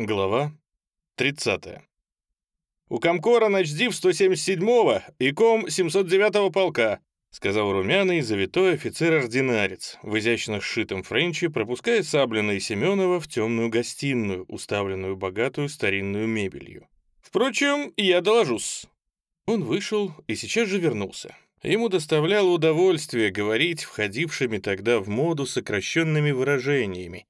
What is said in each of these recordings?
Глава 30. «У Комкора начдив 177-го и ком 709-го полка», сказал румяный завитой офицер-ординарец, в изящно сшитом френче, пропуская Саблина и Семенова в темную гостиную, уставленную богатую старинную мебелью. «Впрочем, я доложусь». Он вышел и сейчас же вернулся. Ему доставляло удовольствие говорить входившими тогда в моду сокращенными выражениями,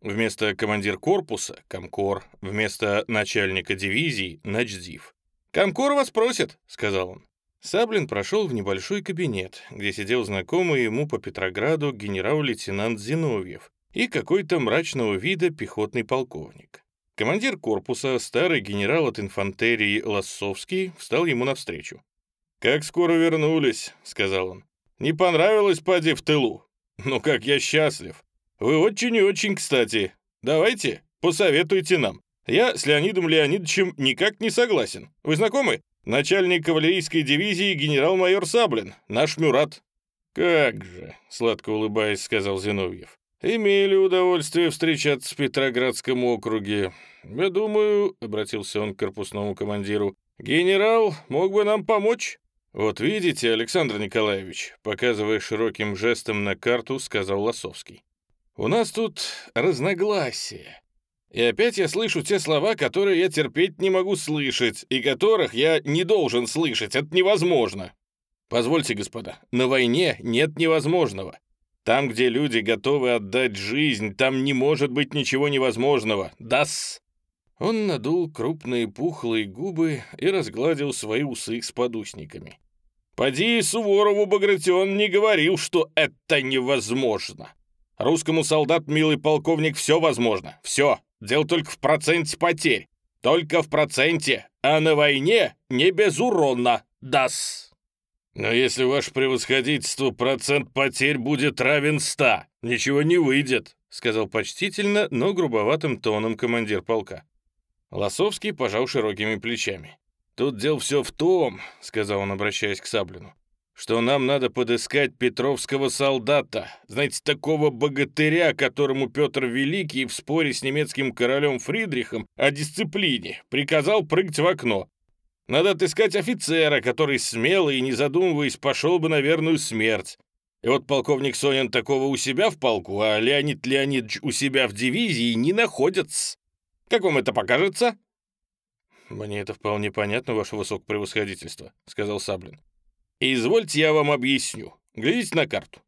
Вместо командир корпуса — комкор, вместо начальника дивизии — начдив. «Комкор вас просит», — сказал он. Саблин прошел в небольшой кабинет, где сидел знакомый ему по Петрограду генерал-лейтенант Зиновьев и какой-то мрачного вида пехотный полковник. Командир корпуса, старый генерал от инфантерии Лассовский, встал ему навстречу. «Как скоро вернулись», — сказал он. «Не понравилось, поди, в тылу? Ну как я счастлив. Вы очень и очень кстати. Давайте, посоветуйте нам. Я с Леонидом Леонидовичем никак не согласен. Вы знакомы? Начальник кавалерийской дивизии генерал-майор Саблин, наш Мюрат». «Как же», — сладко улыбаясь, сказал Зиновьев. «Имели удовольствие встречаться в Петроградском округе. Я думаю», — обратился он к корпусному командиру, «генерал мог бы нам помочь». «Вот видите, Александр Николаевич», — показывая широким жестом на карту, сказал Лосовский. У нас тут разногласия. И опять я слышу те слова, которые я терпеть не могу слышать, и которых я не должен слышать. Это невозможно. Позвольте, господа, на войне нет невозможного. Там, где люди готовы отдать жизнь, там не может быть ничего невозможного. Дас! Он надул крупные пухлые губы и разгладил свои усы с подусниками. «Поди, Суворову Багратион не говорил, что это невозможно. Русскому солдату, милый полковник, все возможно. Все. Дело только в проценте потерь. Только в проценте. А на войне не безуронно. Дас. Но если ваше превосходительство процент потерь будет равен ста, ничего не выйдет, сказал почтительно, но грубоватым тоном командир полка. Лосовский пожал широкими плечами. «Тут дело все в том», — сказал он, обращаясь к Саблину, что нам надо подыскать петровского солдата, знаете, такого богатыря, которому Петр Великий в споре с немецким королем Фридрихом о дисциплине приказал прыгать в окно. Надо отыскать офицера, который смело и не задумываясь пошел бы на верную смерть. И вот полковник Сонин такого у себя в полку, а Леонид Леонидович у себя в дивизии не находятся. Как вам это покажется?» «Мне это вполне понятно, ваше высокопревосходительство», — сказал Саблин. «Извольте, я вам объясню. Глядите на карту».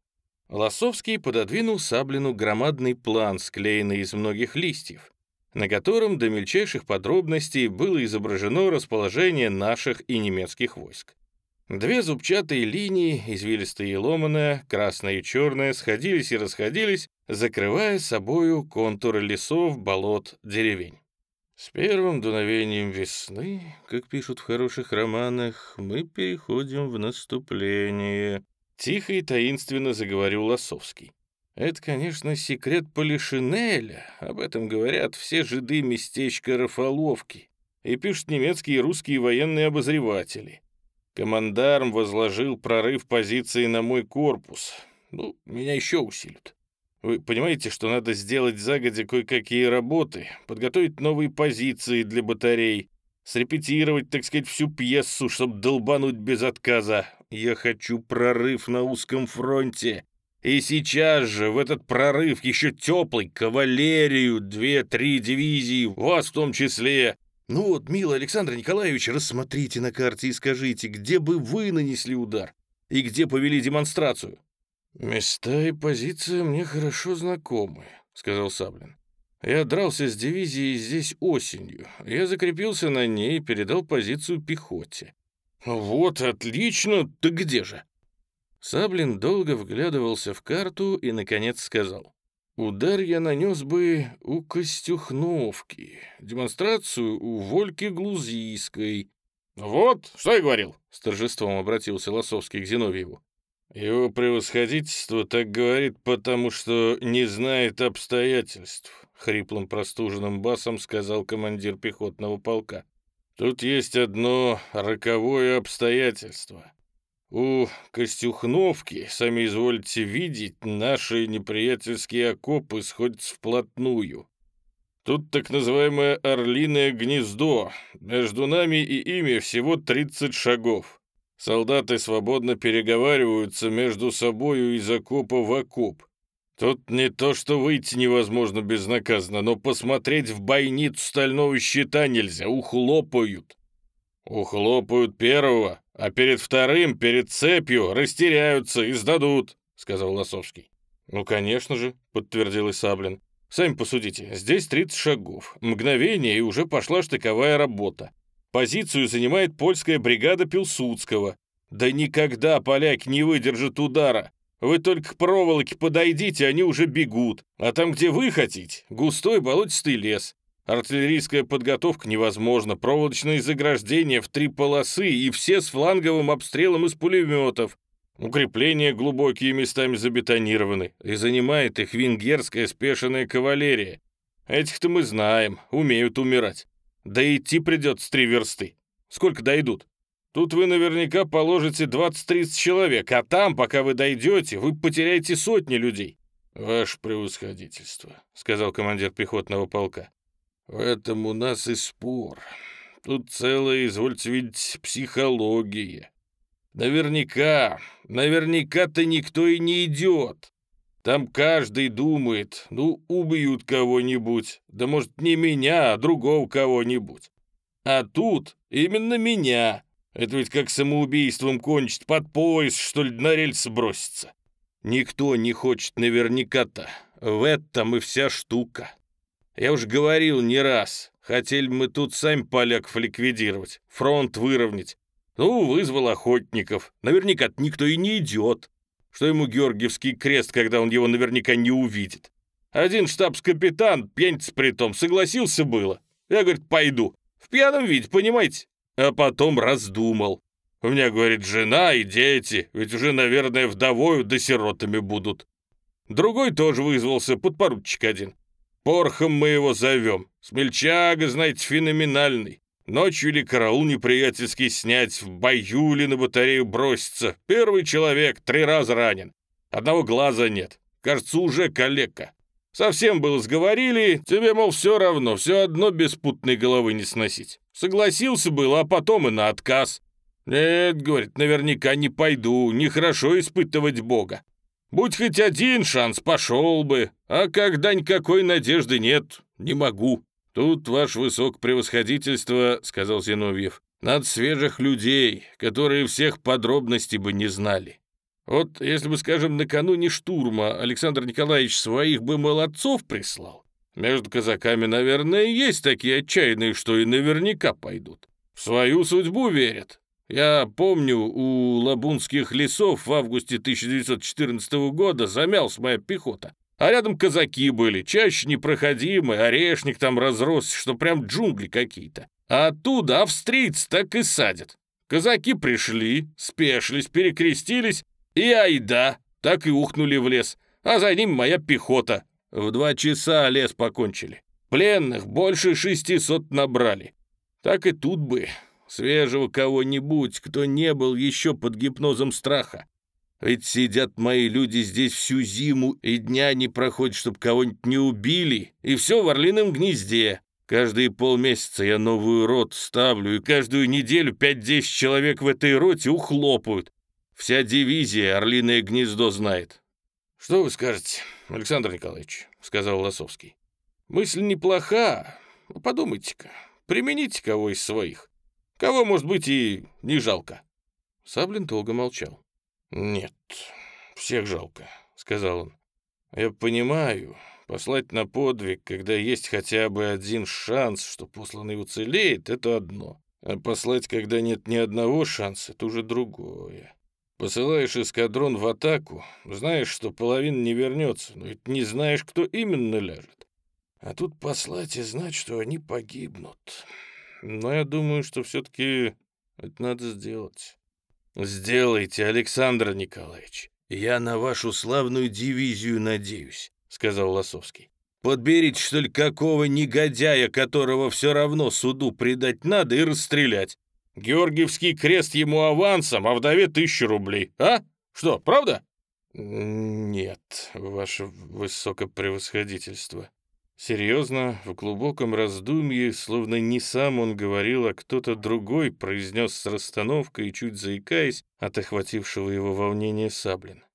Лосовский пододвинул Саблину громадный план, склеенный из многих листьев, на котором до мельчайших подробностей было изображено расположение наших и немецких войск. Две зубчатые линии, извилистая и ломаная, красная и черная, сходились и расходились, закрывая собою контуры лесов, болот, деревень. С первым дуновением весны, как пишут в хороших романах, мы переходим в наступление. Тихо и таинственно заговорил Лосовский. Это, конечно, секрет Полишинеля. Об этом говорят все жиды местечка Рафаловки. И пишут немецкие и русские военные обозреватели. Командарм возложил прорыв позиции на мой корпус. Ну, меня еще усилят. Вы понимаете, что надо сделать загодя кое-какие работы, подготовить новые позиции для батарей, срепетировать, так сказать, всю пьесу, чтобы долбануть без отказа. Я хочу прорыв на узком фронте. И сейчас же в этот прорыв еще теплый, кавалерию, две-три дивизии, вас в том числе. Ну вот, милый Александр Николаевич, рассмотрите на карте и скажите, где бы вы нанесли удар и где повели демонстрацию. «Места и позиции мне хорошо знакомы», — сказал Саблин. «Я дрался с дивизией здесь осенью. Я закрепился на ней и передал позицию пехоте». «Вот, отлично! Ты где же?» Саблин долго вглядывался в карту и, наконец, сказал. «Удар я нанес бы у Костюхновки, демонстрацию у Вольки Глузийской». «Вот, что я говорил!» — с торжеством обратился Лосовский к Зиновьеву. Его превосходительство так говорит, потому что не знает обстоятельств, хриплым простуженным басом сказал командир пехотного полка. Тут есть одно роковое обстоятельство. У Костюхновки, сами извольте видеть, наши неприятельские окопы сходятся вплотную. Тут так называемое «орлиное гнездо». Между нами и ими всего 30 шагов. Солдаты свободно переговариваются между собою из окопа в окоп. Тут не то, что выйти невозможно безнаказанно, но посмотреть в бойницу стального щита нельзя, ухлопают. Ухлопают первого, а перед вторым, перед цепью, растеряются и сдадут, сказал Лосовский. Ну, конечно же, подтвердил Исаблин. Сами посудите, здесь 30 шагов, мгновение, и уже пошла штыковая работа. Позицию занимает польская бригада Пилсудского. Да никогда поляки не выдержат удара. Вы только к проволоке подойдите, они уже бегут. А там, где вы хотите, густой болотистый лес. Артиллерийская подготовка невозможна, проволочные заграждения в три полосы и все с фланговым обстрелом из пулеметов. Укрепления глубокие местами забетонированы, и занимает их венгерская спешенная кавалерия. Этих-то мы знаем, умеют умирать. Да идти придется три версты. Сколько дойдут? Тут вы наверняка положите 20-30 человек, а там, пока вы дойдете, вы потеряете сотни людей». «Ваше превосходительство», — сказал командир пехотного полка. «В этом у нас и спор. Тут целая, извольте видеть, психология. Наверняка, наверняка-то никто и не идет. Там каждый думает, ну, убьют кого-нибудь, да может не меня, а другого кого-нибудь. А тут именно меня». Это ведь как самоубийством кончить, под пояс, что ли, на рельсы броситься. Никто не хочет наверняка-то. В этом и вся штука. Я уж говорил не раз, хотели мы тут сами поляков ликвидировать, фронт выровнять. Ну, вызвал охотников. Наверняка никто и не идет. Что ему Георгиевский крест, когда он его наверняка не увидит? Один штабс-капитан, пьяница притом, согласился было. Я, говорит, пойду. В пьяном виде, понимаете? а потом раздумал. У меня, говорит, жена и дети, ведь уже, наверное, вдовою да сиротами будут. Другой тоже вызвался, подпоручик один. Порхом мы его зовем. Смельчага, знаете, феноменальный. Ночью или караул неприятельский снять, в бою ли на батарею броситься. Первый человек, три раза ранен. Одного глаза нет. Кажется, уже калека. Совсем было сговорили, тебе, мол, все равно, все одно беспутной головы не сносить. Согласился был, а потом и на отказ. Нет, говорит, наверняка не пойду, нехорошо испытывать Бога. Будь хоть один шанс, пошел бы, а когда никакой надежды нет, не могу. Тут, ваш высокопревосходительство, — сказал Зиновьев, — над свежих людей, которые всех подробностей бы не знали. Вот если бы, скажем, накануне штурма Александр Николаевич своих бы молодцов прислал, между казаками, наверное, есть такие отчаянные, что и наверняка пойдут. В свою судьбу верят. Я помню, у Лабунских лесов в августе 1914 года замялась моя пехота. А рядом казаки были, чаще непроходимые, орешник там разрос, что прям джунгли какие-то. А оттуда австрийцы так и садят. Казаки пришли, спешились, перекрестились и айда, так и ухнули в лес, а за ним моя пехота. В два часа лес покончили. Пленных больше шестисот набрали. Так и тут бы свежего кого-нибудь, кто не был еще под гипнозом страха. Ведь сидят мои люди здесь всю зиму, и дня не проходит, чтобы кого-нибудь не убили, и все в орлином гнезде. Каждые полмесяца я новую роту ставлю, и каждую неделю пять-десять человек в этой роте ухлопают. Вся дивизия «Орлиное гнездо» знает. «Что вы скажете, Александр Николаевич?» — сказал Лосовский. «Мысль неплоха. Подумайте-ка, примените кого из своих. Кого, может быть, и не жалко». Саблин долго молчал. «Нет, всех жалко», — сказал он. «Я понимаю, послать на подвиг, когда есть хотя бы один шанс, что посланный уцелеет, это одно. А послать, когда нет ни одного шанса, это уже другое. Посылаешь эскадрон в атаку, знаешь, что половина не вернется, но ведь не знаешь, кто именно ляжет. А тут послать и знать, что они погибнут. Но я думаю, что все-таки это надо сделать. «Сделайте, Александр Николаевич. Я на вашу славную дивизию надеюсь», — сказал Лосовский. «Подберите, что ли, какого негодяя, которого все равно суду предать надо, и расстрелять. Георгиевский крест ему авансом, а вдове тысячу рублей. А? Что, правда?» «Нет, ваше высокопревосходительство», — Серьезно, в глубоком раздумье, словно не сам он говорил, а кто-то другой произнес с расстановкой чуть заикаясь от охватившего его волнения Саблин.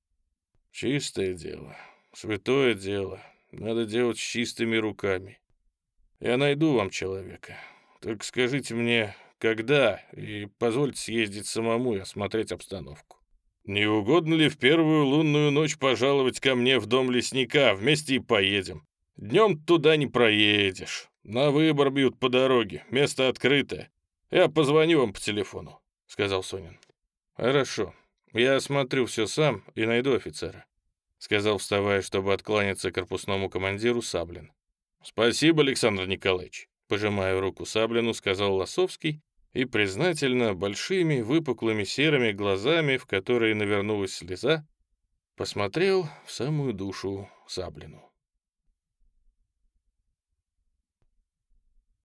«Чистое дело, святое дело, надо делать с чистыми руками. Я найду вам человека. Только скажите мне, когда, и позвольте съездить самому и осмотреть обстановку. Не угодно ли в первую лунную ночь пожаловать ко мне в дом лесника, вместе и поедем? Днем туда не проедешь. На выбор бьют по дороге, место открытое. Я позвоню вам по телефону», — сказал Сонин. «Хорошо, я осмотрю все сам и найду офицера», — сказал, вставая, чтобы откланяться корпусному командиру Саблин. «Спасибо, Александр Николаевич», — пожимая руку Саблину, сказал Лосовский и признательно большими выпуклыми серыми глазами, в которые навернулась слеза, посмотрел в самую душу Саблину.